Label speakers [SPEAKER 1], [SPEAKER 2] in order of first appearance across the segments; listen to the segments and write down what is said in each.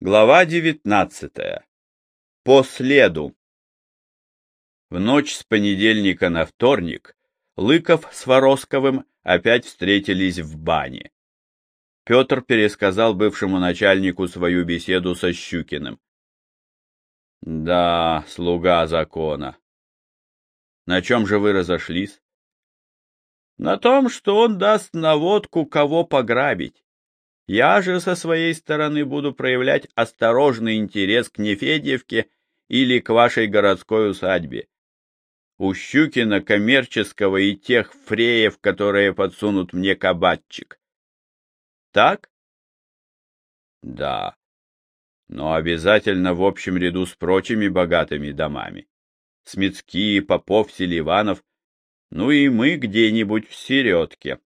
[SPEAKER 1] Глава девятнадцатая. По следу. В ночь с понедельника на вторник Лыков с Воросковым опять встретились в бане. Петр пересказал бывшему начальнику свою беседу со Щукиным. Да, слуга закона. На чем же вы разошлись? На том, что он даст наводку, кого пограбить. Я же со своей стороны буду проявлять осторожный интерес к Нефедьевке или к вашей городской усадьбе. У Щукина коммерческого и тех фреев, которые подсунут мне кабатчик. Так? Да. Но обязательно в общем ряду с прочими богатыми домами. Смецкие, Попов, Селиванов, ну и мы где-нибудь в середке.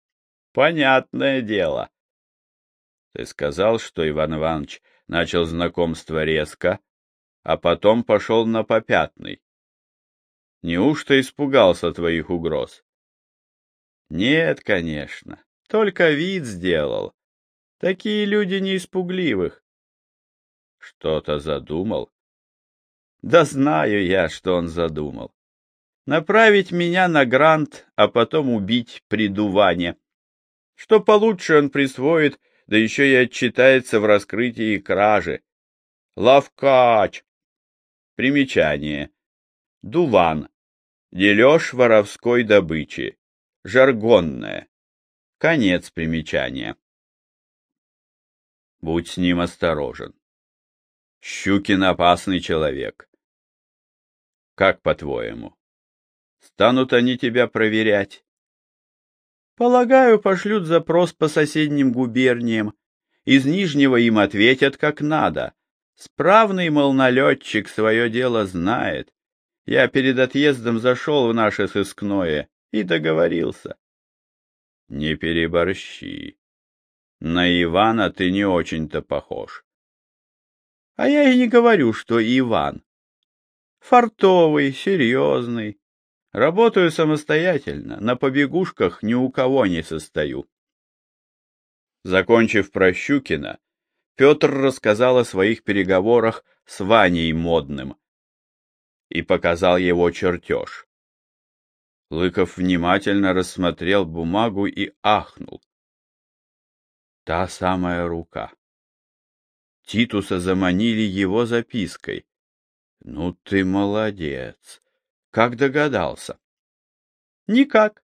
[SPEAKER 1] Понятное дело. Ты сказал, что Иван Иванович начал знакомство резко, а потом пошел на попятный. Неужто испугался твоих угроз? Нет, конечно, только вид сделал. Такие люди не испугливых. Что-то задумал? Да знаю я, что он задумал. Направить меня на грант, а потом убить при Дуване. Что получше он присвоит да еще и отчитается в раскрытии кражи. Лавкач. Примечание. Дуван. Дележ воровской добычи. Жаргонное. Конец примечания. Будь с ним осторожен. Щукин опасный человек. Как по-твоему? Станут они тебя проверять? Полагаю, пошлют запрос по соседним губерниям. Из Нижнего им ответят как надо. Справный, мол, налетчик свое дело знает. Я перед отъездом зашел в наше сыскное и договорился. Не переборщи. На Ивана ты не очень-то похож. А я и не говорю, что Иван. Фартовый, серьезный, Работаю самостоятельно, на побегушках ни у кого не состою. Закончив про Щукина, Петр рассказал о своих переговорах с Ваней Модным и показал его чертеж. Лыков внимательно рассмотрел бумагу и ахнул. Та самая рука. Титуса заманили его запиской. Ну ты молодец. Как догадался? Никак.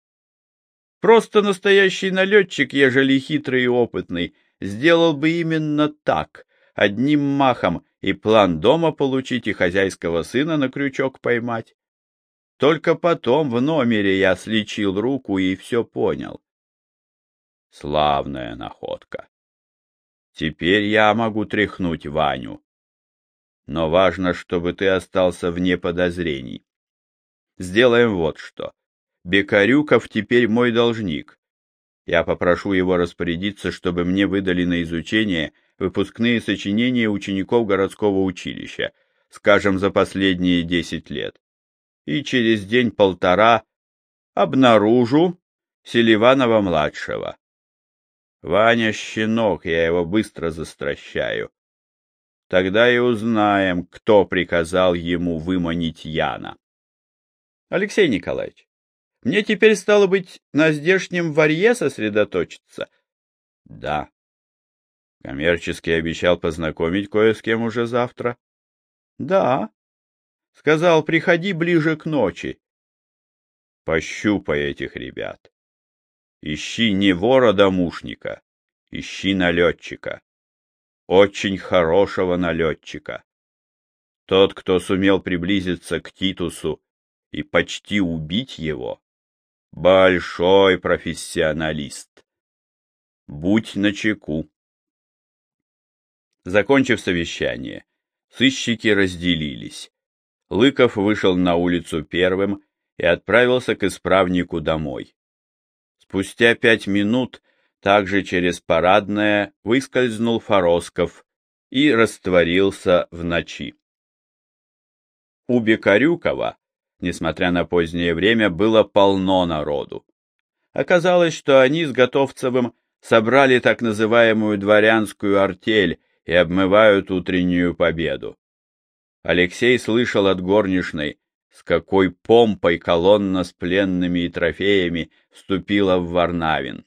[SPEAKER 1] Просто настоящий налетчик, ежели хитрый и опытный, сделал бы именно так, одним махом и план дома получить, и хозяйского сына на крючок поймать. Только потом в номере я слечил руку и все понял. Славная находка. Теперь я могу тряхнуть Ваню. Но важно, чтобы ты остался вне подозрений. Сделаем вот что. Бекарюков теперь мой должник. Я попрошу его распорядиться, чтобы мне выдали на изучение выпускные сочинения учеников городского училища, скажем, за последние десять лет. И через день-полтора обнаружу Селиванова-младшего. Ваня щенок, я его быстро застращаю. Тогда и узнаем, кто приказал ему выманить Яна. Алексей Николаевич, мне теперь стало быть на здешнем варье сосредоточиться? Да. Коммерческий обещал познакомить кое с кем уже завтра. Да. Сказал, приходи ближе к ночи. Пощупай этих ребят. Ищи не вора-домушника, ищи налетчика. Очень хорошего налетчика. Тот, кто сумел приблизиться к Титусу и почти убить его. Большой профессионалист. Будь начеку. Закончив совещание, сыщики разделились. Лыков вышел на улицу первым и отправился к исправнику домой. Спустя пять минут также через парадное выскользнул Форосков и растворился в ночи. У Бекарюкова несмотря на позднее время, было полно народу. Оказалось, что они с Готовцевым собрали так называемую дворянскую артель и обмывают утреннюю победу. Алексей слышал от горничной, с какой помпой колонна с пленными и трофеями вступила в Варнавин.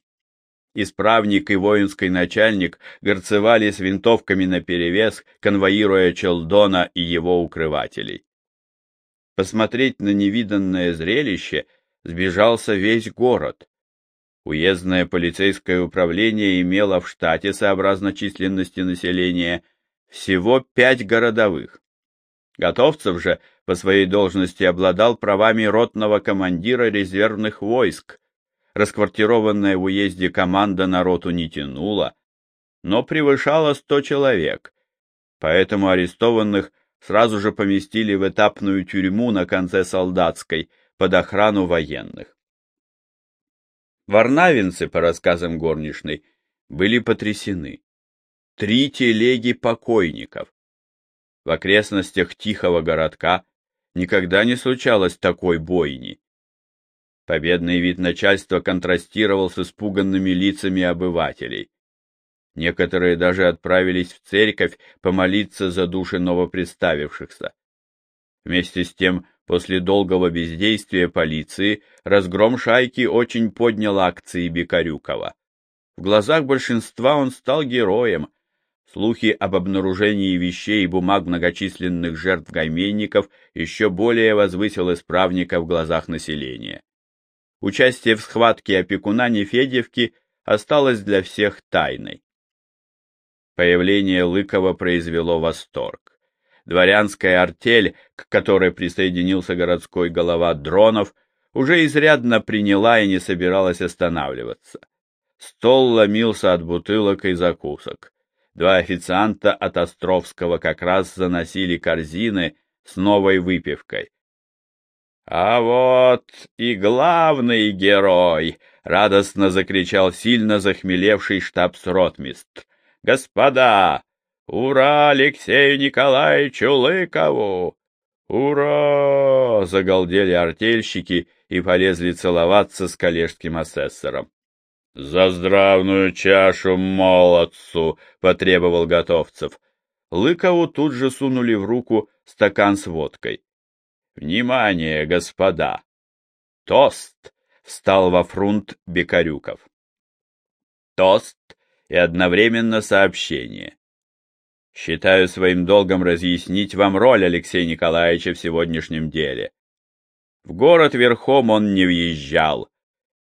[SPEAKER 1] Исправник и воинский начальник горцевали с винтовками наперевес, конвоируя Челдона и его укрывателей. Посмотреть на невиданное зрелище сбежался весь город. Уездное полицейское управление имело в штате, сообразно численности населения, всего пять городовых. Готовцев же по своей должности обладал правами ротного командира резервных войск. Расквартированная в уезде команда на роту не тянула, но превышала сто человек, поэтому арестованных сразу же поместили в этапную тюрьму на конце Солдатской под охрану военных. Варнавинцы, по рассказам горничной, были потрясены. Три телеги покойников. В окрестностях тихого городка никогда не случалось такой бойни. Победный вид начальства контрастировал с испуганными лицами обывателей. Некоторые даже отправились в церковь помолиться за души новопредставившихся. Вместе с тем, после долгого бездействия полиции, разгром шайки очень поднял акции Бекарюкова. В глазах большинства он стал героем. Слухи об обнаружении вещей и бумаг многочисленных жертв гайменников еще более возвысил исправника в глазах населения. Участие в схватке опекуна Нефедевки осталось для всех тайной. Появление Лыкова произвело восторг. Дворянская артель, к которой присоединился городской голова Дронов, уже изрядно приняла и не собиралась останавливаться. Стол ломился от бутылок и закусок. Два официанта от Островского как раз заносили корзины с новой выпивкой. — А вот и главный герой! — радостно закричал сильно захмелевший штабс-ротмистр. Господа! Ура Алексею Николаевичу Лыкову! Ура! Загалдели артельщики и полезли целоваться с коллежским асессором. «За здравную чашу молодцу!» — потребовал Готовцев. Лыкову тут же сунули в руку стакан с водкой. «Внимание, господа! Тост!» — встал во фрунт Бекарюков. «Тост и одновременно сообщение. Считаю своим долгом разъяснить вам роль Алексея Николаевича в сегодняшнем деле. В город верхом он не въезжал,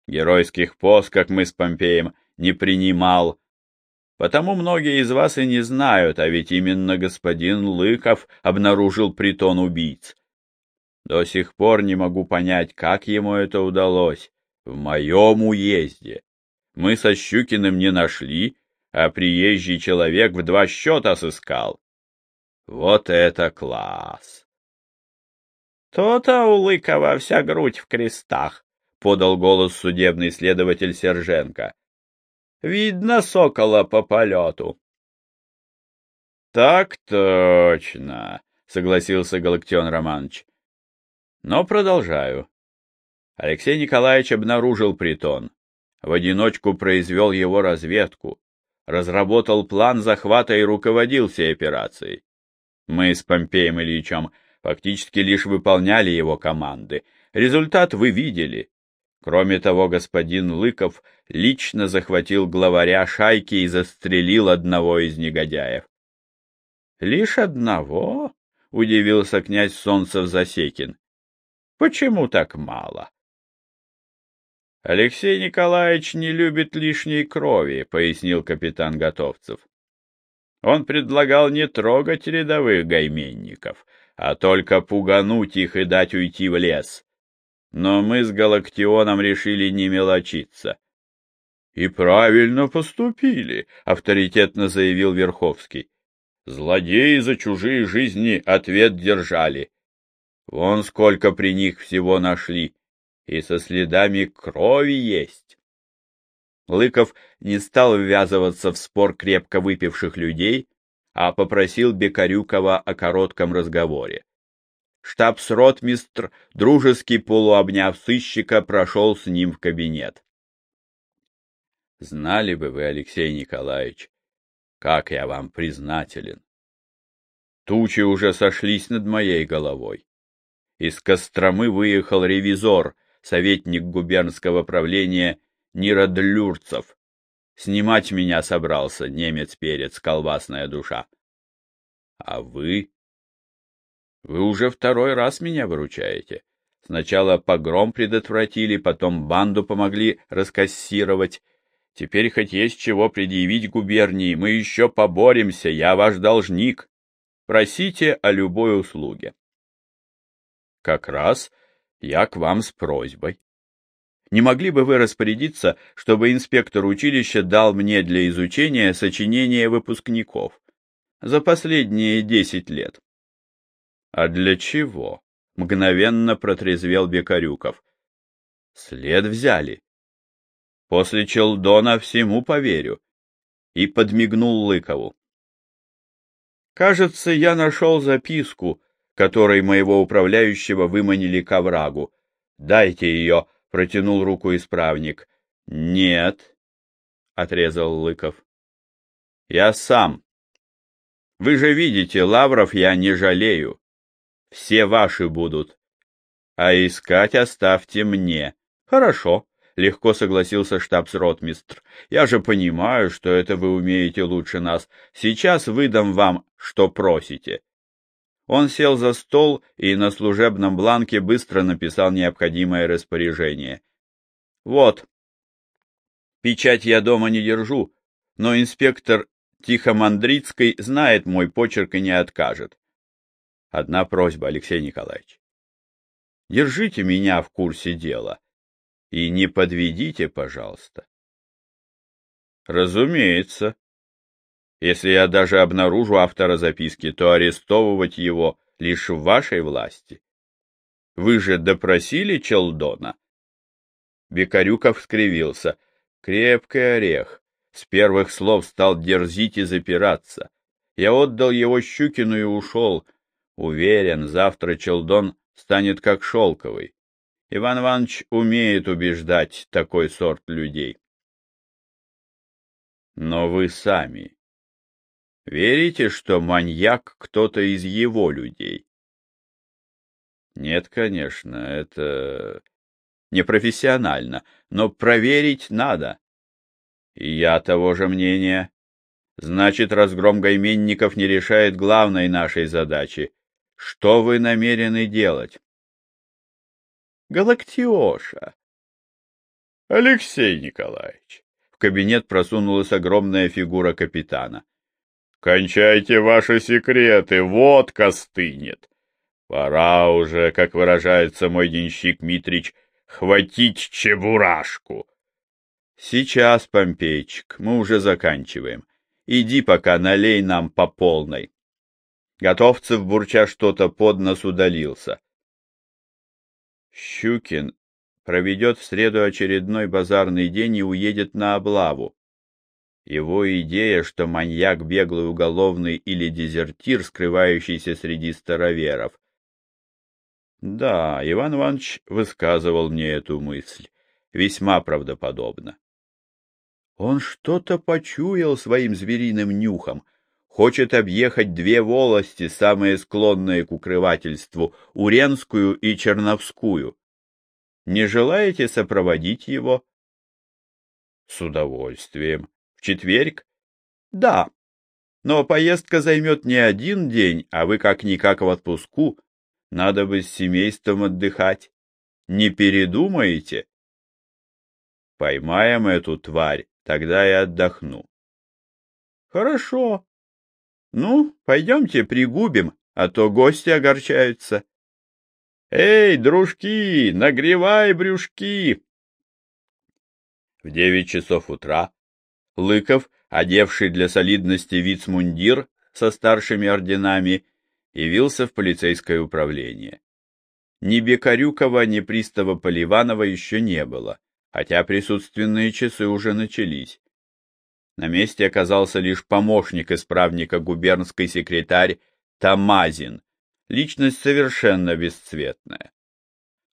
[SPEAKER 1] геройских пост, как мы с Помпеем, не принимал, потому многие из вас и не знают, а ведь именно господин Лыков обнаружил притон убийц. До сих пор не могу понять, как ему это удалось в моем уезде. Мы со Щукиным не нашли, а приезжий человек в два счета сыскал. Вот это класс! То-то у Лыкова вся грудь в крестах, — подал голос судебный следователь Серженко. Видно сокола по полету. Так точно, — согласился Галактион Романович. Но продолжаю. Алексей Николаевич обнаружил притон в одиночку произвел его разведку, разработал план захвата и руководил всей операцией. Мы с Помпеем Ильичем фактически лишь выполняли его команды. Результат вы видели. Кроме того, господин Лыков лично захватил главаря шайки и застрелил одного из негодяев. — Лишь одного? — удивился князь Солнцев-Засекин. — Почему так мало? Алексей Николаевич не любит лишней крови, пояснил капитан Готовцев. Он предлагал не трогать рядовых гайменников, а только пугануть их и дать уйти в лес. Но мы с Галактионом решили не мелочиться. — И правильно поступили, — авторитетно заявил Верховский. Злодеи за чужие жизни ответ держали. Вон сколько при них всего нашли и со следами крови есть. Лыков не стал ввязываться в спор крепко выпивших людей, а попросил Бекарюкова о коротком разговоре. Штабс-ротмистр, дружески полуобняв сыщика, прошел с ним в кабинет. Знали бы вы, Алексей Николаевич, Как я вам признателен. Тучи уже сошлись над моей головой. Из Костромы выехал ревизор, советник губернского правления Нирадлюрцев. Снимать меня собрался немец-перец, колбасная душа. А вы? Вы уже второй раз меня выручаете. Сначала погром предотвратили, потом банду помогли раскассировать. Теперь хоть есть чего предъявить губернии, мы еще поборемся, я ваш должник. Просите о любой услуге. Как раз я к вам с просьбой. Не могли бы вы распорядиться, чтобы инспектор училища дал мне для изучения сочинения выпускников за последние десять лет? — А для чего? — мгновенно протрезвел Бекарюков. — След взяли. После Челдона всему поверю. И подмигнул Лыкову. Кажется, я нашел записку, которой моего управляющего выманили к оврагу. Дайте ее, — протянул руку исправник. — Нет, — отрезал Лыков. — Я сам. Вы же видите, лавров я не жалею. Все ваши будут. А искать оставьте мне. Хорошо, — легко согласился штабс-ротмистр. Я же понимаю, что это вы умеете лучше нас. Сейчас выдам вам, что просите. Он сел за стол и на служебном бланке быстро написал необходимое распоряжение. «Вот. Печать я дома не держу, но инспектор Тихомандрицкой знает мой почерк и не откажет. Одна просьба, Алексей Николаевич. Держите меня в курсе дела и не подведите, пожалуйста. Разумеется, если я даже обнаружу автора записки, то арестовывать его лишь в вашей власти. Вы же допросили Челдона? Бекарюков скривился. Крепкий орех. С первых слов стал дерзить и запираться. Я отдал его Щукину и ушел. Уверен, завтра Челдон станет как шелковый. Иван Иванович умеет убеждать такой сорт людей. Но вы сами Верите, что маньяк кто-то из его людей? Нет, конечно, это непрофессионально, но проверить надо. И я того же мнения. Значит, разгром гайменников не решает главной нашей задачи. Что вы намерены делать? Галактиоша. Алексей Николаевич. В кабинет просунулась огромная фигура капитана. Кончайте ваши секреты, водка стынет. Пора уже, как выражается мой денщик Митрич, хватить чебурашку. Сейчас, Помпейчик, мы уже заканчиваем. Иди пока налей нам по полной. Готовцев, бурча что-то, под нос удалился. Щукин проведет в среду очередной базарный день и уедет на облаву. Его идея, что маньяк беглый уголовный или дезертир, скрывающийся среди староверов. Да, Иван Иванович высказывал мне эту мысль, весьма правдоподобно. Он что-то почуял своим звериным нюхом, хочет объехать две волости, самые склонные к укрывательству, Уренскую и Черновскую. Не желаете сопроводить его? С удовольствием. В четверг? Да. Но поездка займет не один день, а вы как-никак в отпуску. Надо бы с семейством отдыхать. Не передумаете? Поймаем эту тварь, тогда и отдохну. Хорошо. Ну, пойдемте пригубим, а то гости огорчаются. Эй, дружки, нагревай брюшки! В девять часов утра Лыков, одевший для солидности вицмундир со старшими орденами, явился в полицейское управление. Ни Бекарюкова, ни пристава Поливанова еще не было, хотя присутственные часы уже начались. На месте оказался лишь помощник исправника губернский секретарь Тамазин, личность совершенно бесцветная.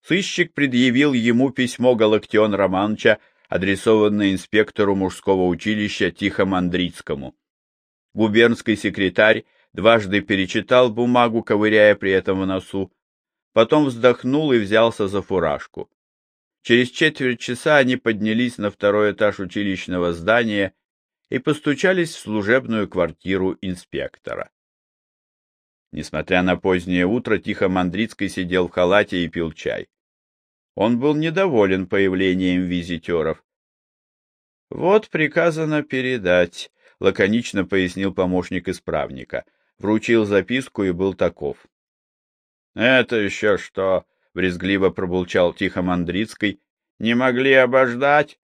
[SPEAKER 1] Сыщик предъявил ему письмо Галактион Романовича адресованное инспектору мужского училища Тихомандрицкому. Губернский секретарь дважды перечитал бумагу, ковыряя при этом в носу, потом вздохнул и взялся за фуражку. Через четверть часа они поднялись на второй этаж училищного здания и постучались в служебную квартиру инспектора. Несмотря на позднее утро, Тихо Мандрицкий сидел в халате и пил чай. Он был недоволен появлением визитеров. — Вот приказано передать, — лаконично пояснил помощник исправника. Вручил записку и был таков. — Это еще что? — брезгливо пробулчал Тихо Мандрицкий. — Не могли обождать?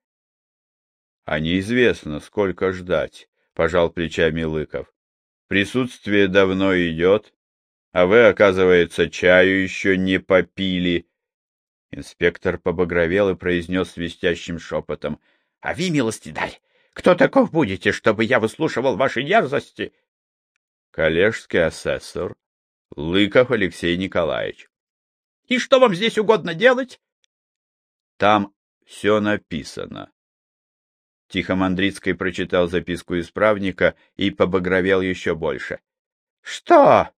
[SPEAKER 1] — А неизвестно, сколько ждать, — пожал плечами Лыков. — Присутствие давно идет, а вы, оказывается, чаю еще не попили. Инспектор побагровел и произнес свистящим шепотом. — А вы, милости дай, кто таков будете, чтобы я выслушивал ваши дерзости? — Коллежский асессор Лыков Алексей Николаевич. — И что вам здесь угодно делать? — Там все написано. Тихо Мандрицкий прочитал записку исправника и побагровел еще больше. — Что?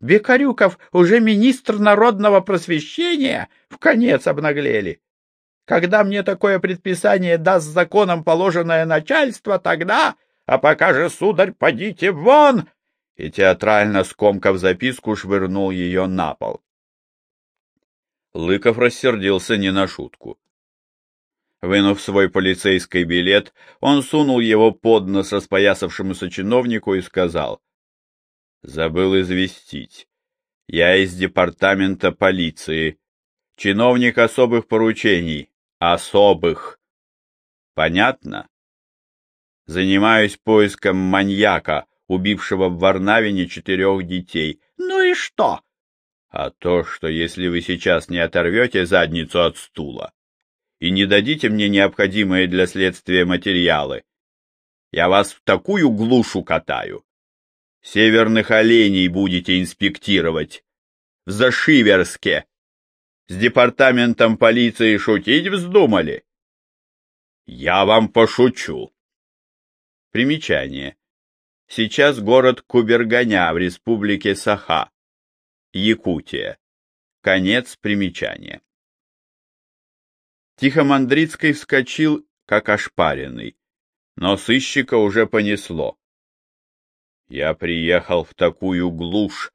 [SPEAKER 1] Бекарюков уже министр народного просвещения? В конец обнаглели. Когда мне такое предписание даст законом положенное начальство, тогда... А пока же, сударь, подите вон! И театрально скомкав записку, швырнул ее на пол. Лыков рассердился не на шутку. Вынув свой полицейский билет, он сунул его под нос распоясавшемуся чиновнику и сказал. — Забыл известить. Я из департамента полиции. Чиновник особых поручений. Особых. Понятно? Занимаюсь поиском маньяка, убившего в Варнавине четырех детей. Ну и что? А то, что если вы сейчас не оторвете задницу от стула, и не дадите мне необходимые для следствия материалы. Я вас в такую глушу катаю. Северных оленей будете инспектировать. В Зашиверске. С департаментом полиции шутить вздумали? Я вам пошучу. Примечание. Сейчас город Куберганя в республике Саха, Якутия. Конец примечания. Тихомандрицкий вскочил, как ошпаренный, но сыщика уже понесло. Я приехал в такую глушь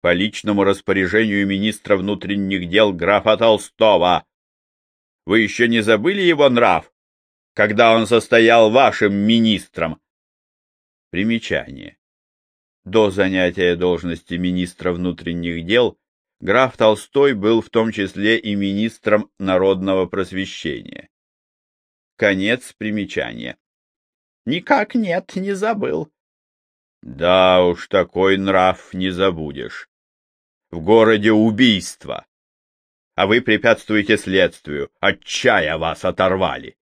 [SPEAKER 1] по личному распоряжению министра внутренних дел графа Толстого. Вы еще не забыли его нрав, когда он состоял вашим министром? Примечание. До занятия должности министра внутренних дел граф Толстой был в том числе и министром народного просвещения. Конец примечания. Никак нет, не забыл. Да уж, такой нрав не забудешь. В городе убийство. А вы препятствуете следствию, от чая вас оторвали.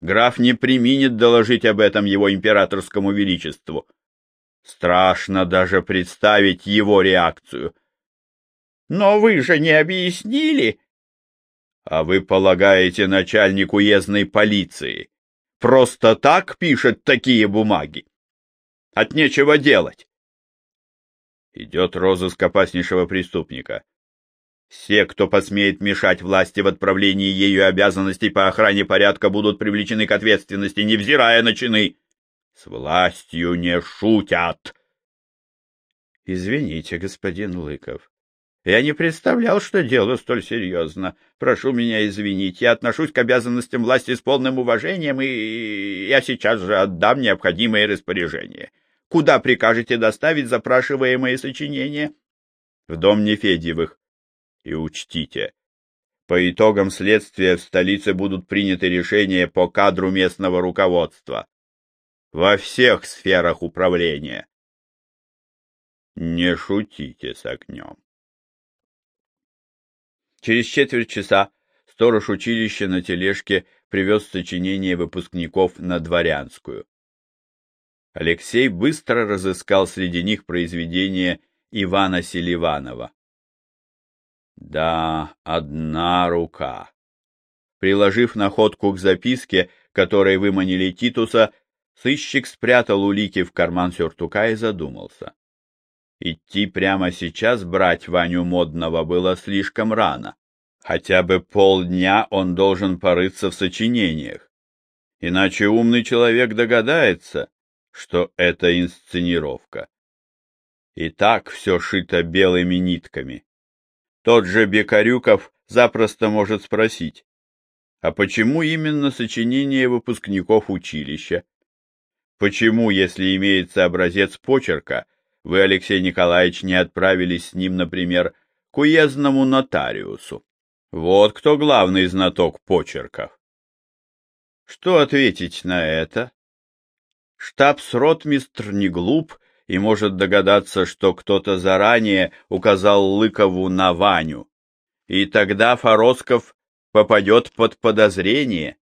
[SPEAKER 1] Граф не применит доложить об этом его императорскому величеству. Страшно даже представить его реакцию. Но вы же не объяснили. А вы полагаете, начальник уездной полиции просто так пишет такие бумаги? От нечего делать. Идет розыск опаснейшего преступника. Все, кто посмеет мешать власти в отправлении ею обязанностей по охране порядка, будут привлечены к ответственности, невзирая на чины. С властью не шутят. Извините, господин Лыков. Я не представлял, что дело столь серьезно. Прошу меня извинить. Я отношусь к обязанностям власти с полным уважением, и я сейчас же отдам необходимые распоряжения. Куда прикажете доставить запрашиваемые сочинения? В дом Нефедьевых. И учтите, по итогам следствия в столице будут приняты решения по кадру местного руководства. Во всех сферах управления. Не шутите с огнем. Через четверть часа сторож училища на тележке привез сочинение выпускников на Дворянскую. Алексей быстро разыскал среди них произведение Ивана Селиванова. Да, одна рука. Приложив находку к записке, которой выманили Титуса, Сыщик спрятал улики в карман сюртука и задумался. Идти прямо сейчас брать Ваню Модного было слишком рано. Хотя бы полдня он должен порыться в сочинениях. Иначе умный человек догадается, что это инсценировка. И так все шито белыми нитками. Тот же Бекарюков запросто может спросить, а почему именно сочинение выпускников училища? Почему, если имеется образец почерка, вы, Алексей Николаевич, не отправились с ним, например, к уездному нотариусу? Вот кто главный знаток почерков. Что ответить на это? Штабс-ротмистр не глуп и может догадаться, что кто-то заранее указал Лыкову на Ваню, и тогда Форосков попадет под подозрение.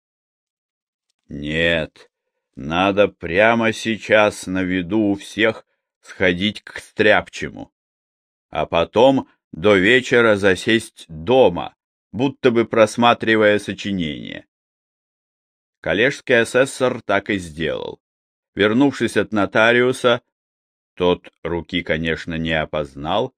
[SPEAKER 1] Нет, надо прямо сейчас на виду у всех сходить к Стряпчему, а потом до вечера засесть дома, будто бы просматривая сочинение. Коллежский асессор так и сделал. Вернувшись от нотариуса, тот руки, конечно, не опознал,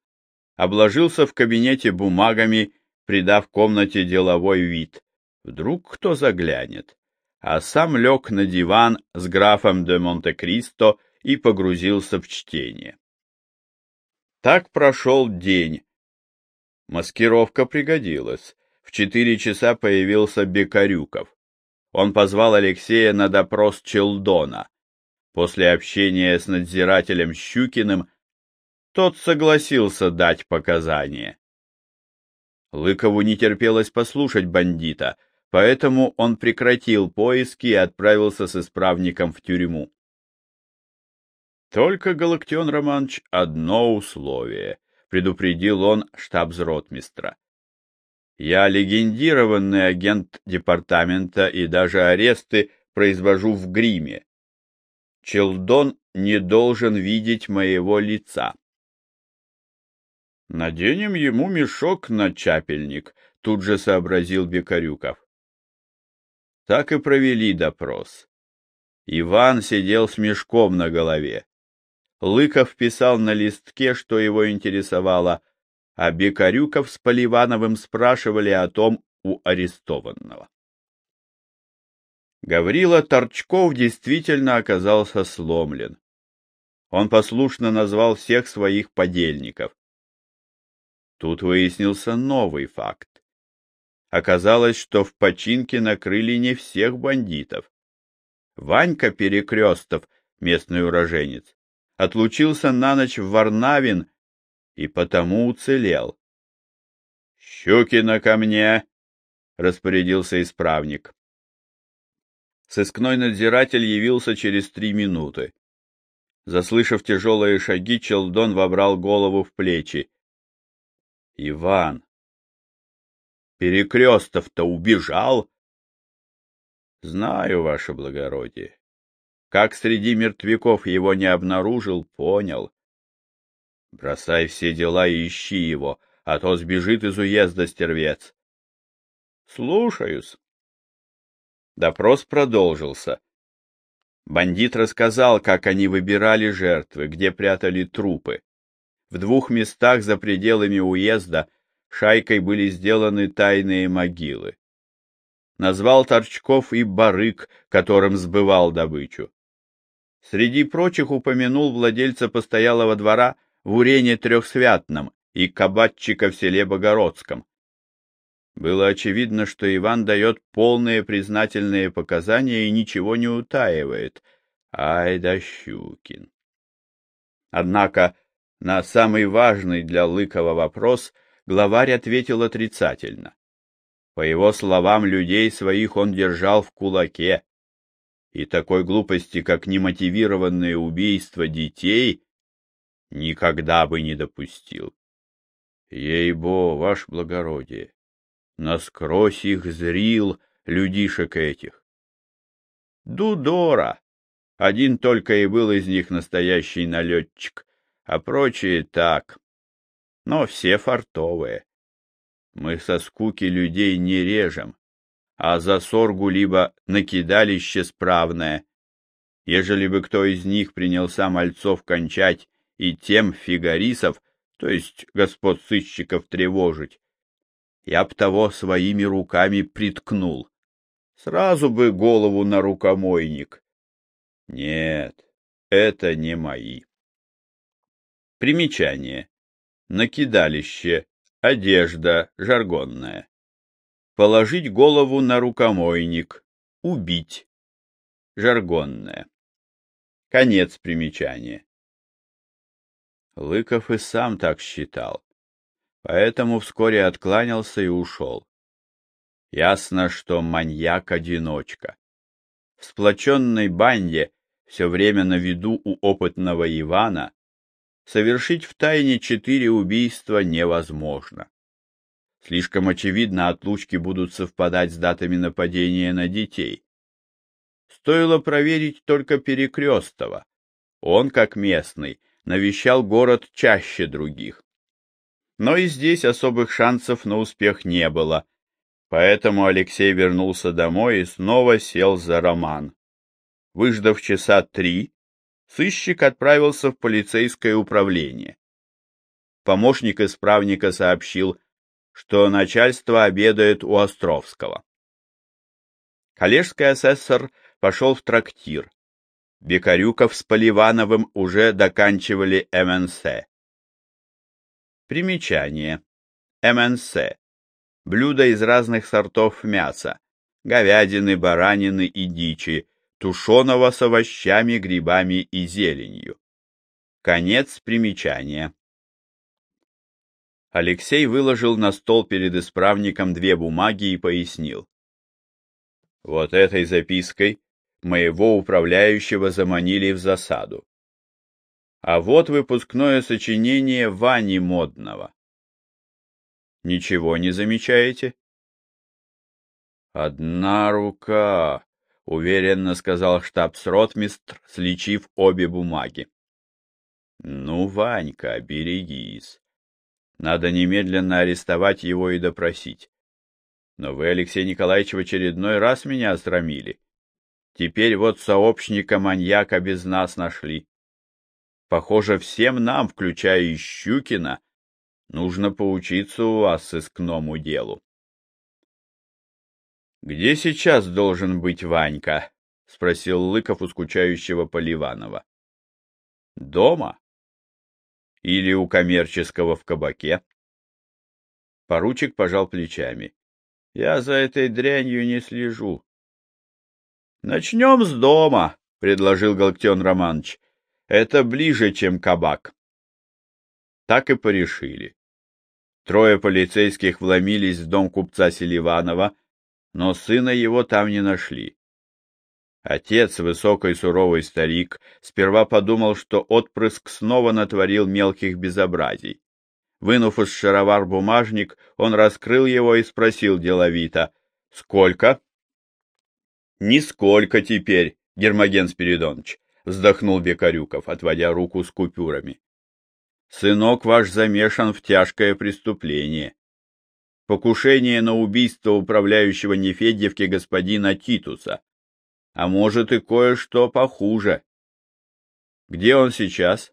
[SPEAKER 1] обложился в кабинете бумагами, придав комнате деловой вид. Вдруг кто заглянет, а сам лег на диван с графом де Монте-Кристо и погрузился в чтение. Так прошел день. Маскировка пригодилась. В четыре часа появился Бекарюков. Он позвал Алексея на допрос Челдона. После общения с надзирателем Щукиным тот согласился дать показания. Лыкову не терпелось послушать бандита, поэтому он прекратил поиски и отправился с исправником в тюрьму. Только, Галактион Романович, одно условие, предупредил он штабс-ротмистра. Я легендированный агент департамента и даже аресты произвожу в гриме. Челдон не должен видеть моего лица. Наденем ему мешок на чапельник, тут же сообразил Бекарюков. Так и провели допрос. Иван сидел с мешком на голове. Лыков писал на листке, что его интересовало, а Бекарюков с Поливановым спрашивали о том у арестованного. Гаврила Торчков действительно оказался сломлен. Он послушно назвал всех своих подельников. Тут выяснился новый факт. Оказалось, что в починке накрыли не всех бандитов. Ванька Перекрестов, местный уроженец, отлучился на ночь в Варнавин и потому уцелел. — Щукина ко мне! — распорядился исправник. Сыскной надзиратель явился через три минуты. Заслышав тяжелые шаги, Челдон вобрал голову в плечи. — Иван! Перекрестов-то убежал? — Знаю, ваше благородие. Как среди мертвяков его не обнаружил, понял. Бросай все дела и ищи его, а то сбежит из уезда стервец. Слушаюсь. Допрос продолжился. Бандит рассказал, как они выбирали жертвы, где прятали трупы. В двух местах за пределами уезда шайкой были сделаны тайные могилы. Назвал Торчков и барык, которым сбывал добычу. Среди прочих упомянул владельца постоялого двора в Урене Трехсвятном и кабатчика в селе Богородском. Было очевидно, что Иван дает полные признательные показания и ничего не утаивает. Ай да Щукин! Однако на самый важный для Лыкова вопрос главарь ответил отрицательно. По его словам, людей своих он держал в кулаке, и такой глупости, как немотивированное убийство детей, никогда бы не допустил. Ей-бо, ваше благородие, насквозь их зрил людишек этих. Дудора! Один только и был из них настоящий налетчик, а прочие так. Но все фартовые. Мы со скуки людей не режем, а за соргу либо накидалище справное, Ежели бы кто из них принялся мальцов кончать и тем фигарисов, то есть господ сыщиков тревожить, я б того своими руками приткнул. Сразу бы голову на рукомойник. Нет, это не мои. Примечание. Накидалище, одежда жаргонная. Положить голову на рукомойник, убить. Жаргонная. Конец примечания. Лыков и сам так считал, поэтому вскоре откланялся и ушел. Ясно, что маньяк-одиночка. В сплоченной банде, все время на виду у опытного Ивана, совершить в тайне четыре убийства невозможно. Слишком очевидно, отлучки будут совпадать с датами нападения на детей. Стоило проверить только Перекрестова. Он, как местный, навещал город чаще других. Но и здесь особых шансов на успех не было, поэтому Алексей вернулся домой и снова сел за роман. Выждав часа три, сыщик отправился в полицейское управление. Помощник исправника сообщил, что начальство обедает у Островского. Коллежский асессор пошел в трактир. Бекарюков с Поливановым уже доканчивали МНС. Примечание. МНС. Блюда из разных сортов мяса. Говядины, баранины и дичи, тушеного с овощами, грибами и зеленью. Конец примечания. Алексей выложил на стол перед исправником две бумаги и пояснил. Вот этой запиской моего управляющего заманили в засаду. А вот выпускное сочинение Вани Модного. Ничего не замечаете? Одна рука, уверенно сказал штабс-ротмистр, сличив обе бумаги. Ну, Ванька, берегись. Надо немедленно арестовать его и допросить. Но вы, Алексей Николаевич, в очередной раз меня осрамили. Теперь вот сообщника-маньяка без нас нашли. Похоже, всем нам, включая и Щукина, нужно поучиться у вас сыскному делу. — Где сейчас должен быть Ванька? — спросил Лыков у скучающего Поливанова. — Дома? Или у коммерческого в кабаке? Поручик пожал плечами. Я за этой дрянью не слежу. — Начнем с дома, — предложил Галактион Романович. — Это ближе, чем кабак. Так и порешили. Трое полицейских вломились в дом купца Селиванова, но сына его там не нашли. Отец, высокий суровый старик, сперва подумал, что отпрыск снова натворил мелких безобразий. Вынув из шаровар бумажник, он раскрыл его и спросил деловито. — Сколько? — Нисколько теперь, Гермоген Спиридонович, — вздохнул Бекарюков, отводя руку с купюрами. — Сынок ваш замешан в тяжкое преступление. Покушение на убийство управляющего Нефедьевки господина Титуса. А может и кое-что похуже. Где он сейчас?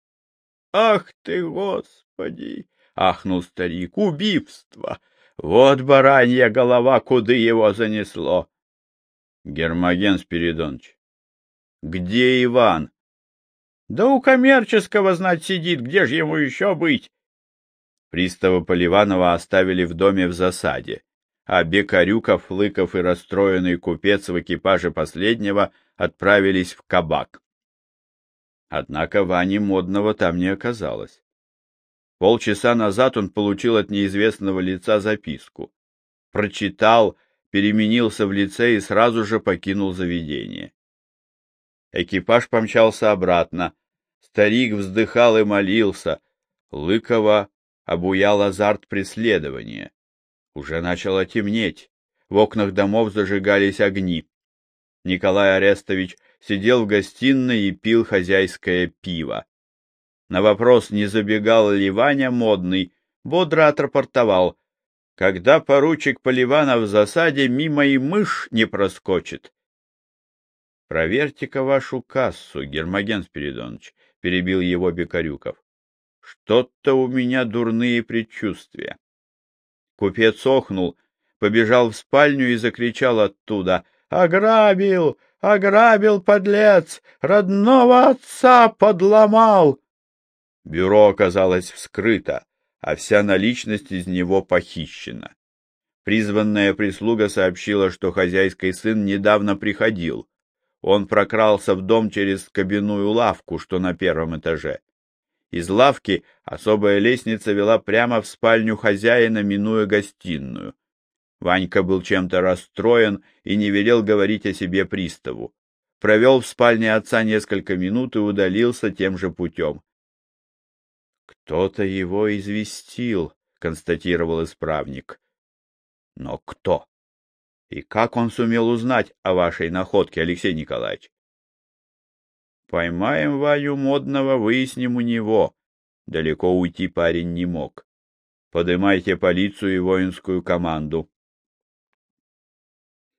[SPEAKER 1] — Ах ты, Господи! Господи! — ахнул старик. — Убийство! Вот баранья голова, куда его занесло! — Гермоген Спиридонович. — Где Иван? — Да у коммерческого, знать, сидит. Где же ему еще быть? Пристава Поливанова оставили в доме в засаде, а Бекарюков, Лыков и расстроенный купец в экипаже последнего отправились в кабак. Однако Вани Модного там не оказалось. Полчаса назад он получил от неизвестного лица записку. Прочитал, переменился в лице и сразу же покинул заведение. Экипаж помчался обратно. Старик вздыхал и молился. Лыкова обуял азарт преследования. Уже начало темнеть. В окнах домов зажигались огни. Николай Арестович сидел в гостиной и пил хозяйское пиво. На вопрос, не забегал ли Ваня модный, бодро отрапортовал. Когда поручик Поливанов в засаде, мимо и мышь не проскочит. — Проверьте-ка вашу кассу, Гермоген Спиридонович, — перебил его Бекарюков. — Что-то у меня дурные предчувствия. Купец охнул, побежал в спальню и закричал оттуда. — Ограбил! Ограбил, подлец! Родного отца подломал! Бюро оказалось вскрыто, а вся наличность из него похищена. Призванная прислуга сообщила, что хозяйский сын недавно приходил. Он прокрался в дом через кабинную лавку, что на первом этаже. Из лавки особая лестница вела прямо в спальню хозяина, минуя гостиную. Ванька был чем-то расстроен и не велел говорить о себе приставу. Провел в спальне отца несколько минут и удалился тем же путем. «Кто-то его известил», — констатировал исправник. «Но кто?» И как он сумел узнать о вашей находке, Алексей Николаевич? Поймаем Ваню Модного, выясним у него. Далеко уйти парень не мог. Подымайте полицию и воинскую команду.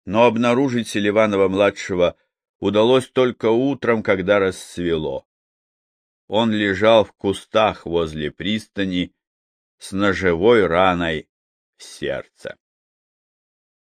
[SPEAKER 1] Но обнаружить Селиванова-младшего удалось только утром, когда рассвело. Он лежал в кустах возле пристани с ножевой раной в сердце.